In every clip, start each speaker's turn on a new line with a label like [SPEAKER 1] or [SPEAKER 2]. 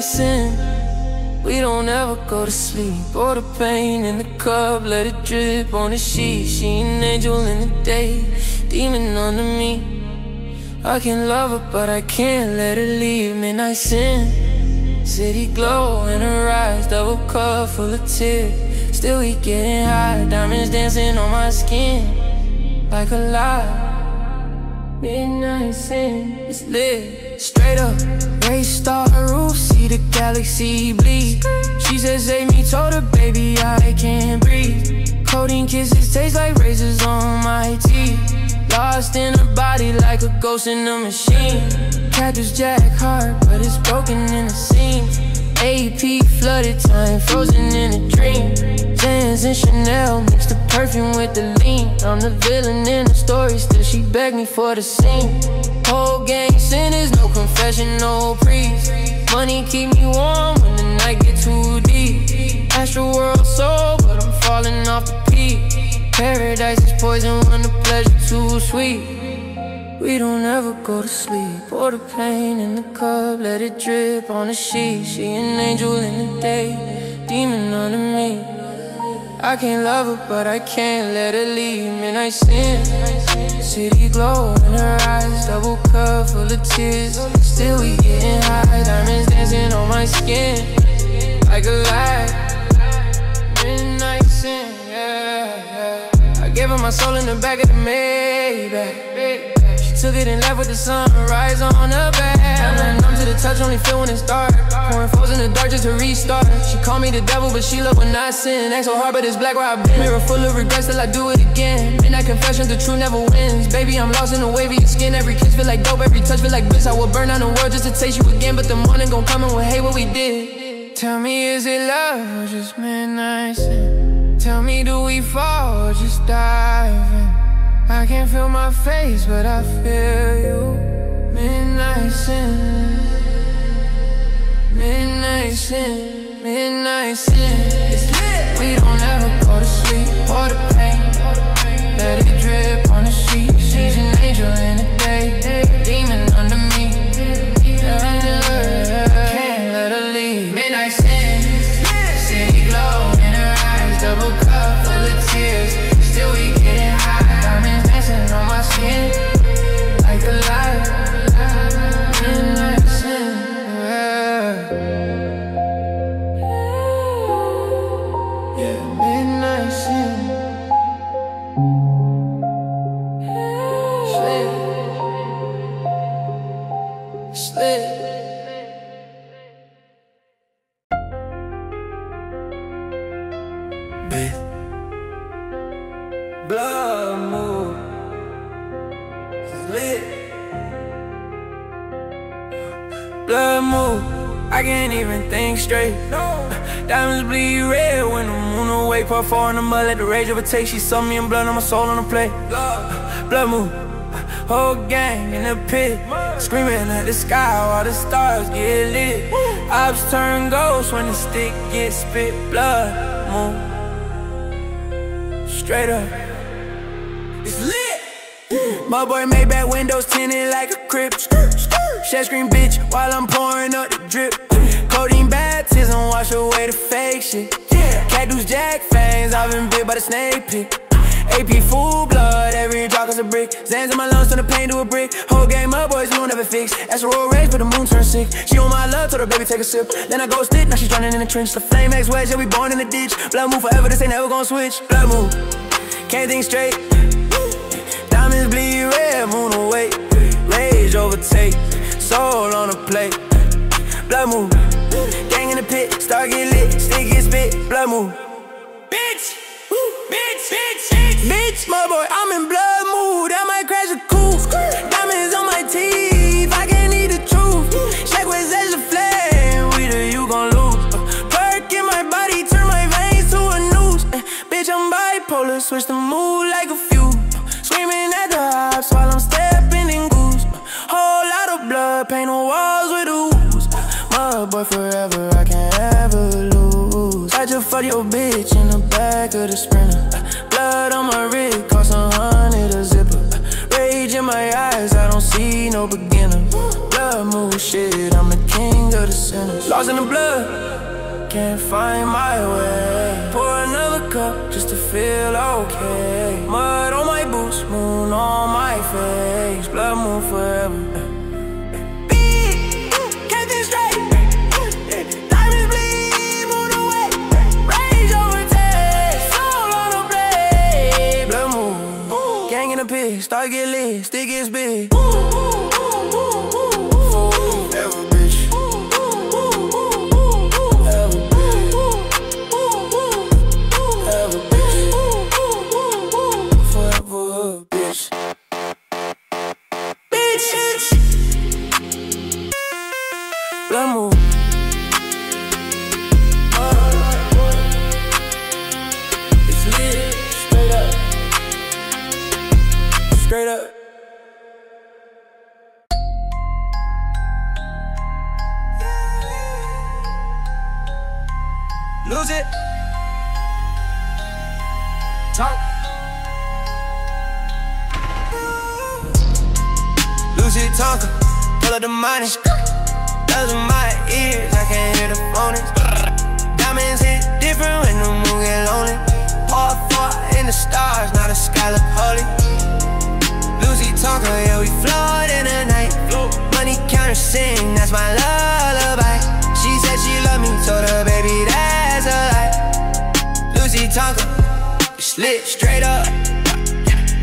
[SPEAKER 1] Sin. We don't ever go to sleep. Pour the pain in the cup, let it drip on the sheet. She an angel in the day, demon under me. I can love her, but I can't let her leave. Midnight sin. City glow in her eyes, double cup full of tears. Still we getting high, diamonds dancing on my skin like a lie. Midnight sin, it's lit. Straight up, race star roof, see the galaxy bleed. She says, Save me, told her, baby, I can't breathe. Codeine kisses taste like razors on my teeth. Lost in her body like a ghost in a machine. Cactus Jack heart, but it's broken in the seams. AP flooded time, frozen in a dream. Jans and Chanel mix the perfume with the lean. I'm the villain in the story, still she begged me for the scene. Whole gang sin is no confession, no priest. Money keep me warm when the night get too deep. Astral world soul, but I'm falling off the peak. Paradise is poison when the pleasure too sweet. We don't ever go to sleep. Pour the pain in the cup, let it drip on the sheet. She an angel in the day, demon under me. I can't love her, but I can't let her leave. Midnight sin, city glow in her eyes, double cup full of tears. Still we getting high, diamonds dancing on my skin like a light. Midnight sin, yeah. I gave her my soul in the back of the Maybach. Took it and left with the sunrise on her back. I'm to the touch, only feel when it's dark. Pouring foes in the dark just to restart. She called me the devil, but she love when I sin. Act so hard, but it's black where I've been. Mirror full of regrets till I do it again. Midnight confession, the truth never wins. Baby, I'm lost in the your skin. Every kiss feel like dope, every touch feel like bliss. I will burn down the world just to taste you again. But the morning gon' come and we'll hate what we did. Tell me, is it love or just midnight sin? Tell me, do we fall or just dive in? I can't feel my face, but I feel you. Midnight sin, midnight sin, midnight sin. It's lit We don't ever Blood move. I can't even think straight. No. Diamonds bleed red when the moon away. Pour four in the mud, let the rage overtake. She saw me in blood on my soul on the plate. Blood, blood move. Whole gang in the pit, screaming at the sky while the stars get lit. Ops turn ghosts when the stick gets spit. Blood moon. Straight up. It's lit. My boy made back windows tinted like a crib. Shed screen bitch while I'm pouring up the drip. Codeine baptism wash away the fake shit. Cactus jack fangs, I've been bit by the snake pit. AP full blood, every drop is a brick. Zans in my lungs, turn the pain to a brick. Whole game up, boys, you don't ever fix. That's a roll race, but the moon turn sick. She on my love, told her baby take a sip. Then I ghosted, now she's drowning in the trench. The flame X wedge, yeah, we born in the ditch. Blood move forever, this ain't never gonna switch. Blood move, can't think straight. Diamonds bleed red, moon away. Rage overtake, soul on the plate. Blood move, gang in the pit, start get lit, stick get spit. Blood move, bitch, bitch, bitch, bitch. Bitch, my boy, I'm in blood mood. I might crash a coupe. Diamonds on my teeth, I can't eat the truth. Shaq with Zedge the flame, we the you gon' lose. Perk in my body, turn my veins to a noose. Uh, bitch, I'm bipolar, switch the mood like a few. Screaming at the hops while blood, paint no walls with ooze. My boy forever, I can't ever lose. I just fuck your bitch in the back of the sprinter. Blood on my wrist, cost a hundred a zipper. Rage in my eyes, I don't see no beginner. Blood move shit, I'm the king of the sinners. Lost in the blood, can't find my way. Pour another cup just to feel okay. Mud on my boots, moon on my face. Blood moon forever. this bitch. Forever, bitch. Forever, bitch. Forever, Lose it. Talk. Lose Tonka. Pull up the money. Those are my ears. I can't hear the phonies. Diamonds hit different when the moon get lonely. Far, far in the stars. not a sky look holy. Lucy Tonka, yeah, we flawed in the night. Money counter sing, that's my love. Tonka. Slip straight up.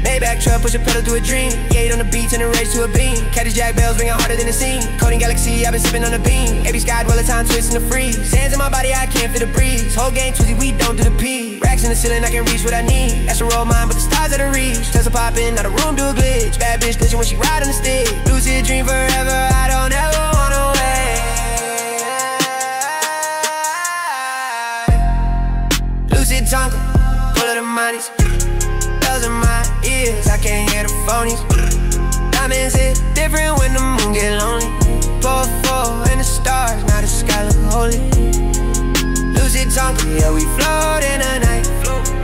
[SPEAKER 1] Maybach truck, push a pedal to a dream. Yate on the beach and a race to a beam. Caddy Jack bells ringing harder than the scene. Coding galaxy, I've been sipping on the beam. Every sky dweller time twisting the freeze. Sands in my body, I can't feel the breeze. Whole game twisty, we don't do the pee. Racks in the ceiling, I can reach what I need. That's a roll mine, but the stars out of reach. Tesla popping, out the room do a glitch. Bad bitch glitching when she ride on the stick. Lucid dream forever, I don't ever Armani's, Those in my ears, I can't hear the phonies. Diamonds hit different when the moon get lonely. Four, four, and the stars, now the sky look holy. Lucid talking, yeah, we float in the night.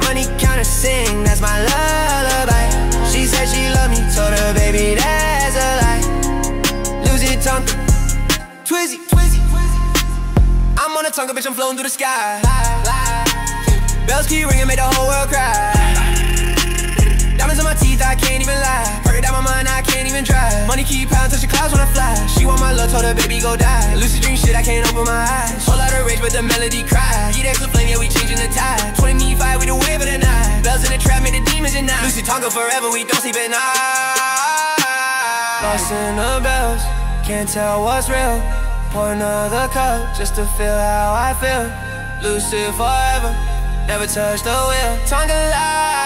[SPEAKER 1] Money counter sing, that's my lullaby. She said she loved me, told her baby that's a lie. Lucid talking, twizzy, twizzy. I'm on a tongue, bitch, I'm floating through the sky. Bells keep ringing, make the whole world cry. Diamonds in my teeth, I can't even lie. Heard down my mind, I can't even drive. Money keep piling, touch the clouds when I fly. She want my love, told her baby go die. Lucid dream shit, I can't open my eyes. Whole lot of rage, but the melody cry. Eat that clip flame, yeah, we changing the tide. 20 me fight, we the wave of the night. Bells in the trap, make the demons unite. Lucid Tonga forever, we don't sleep at night. Lost in the bells, can't tell what's real. Pour another cup just to feel how I feel. Lucid forever. Never touch the wheel, tongue alive.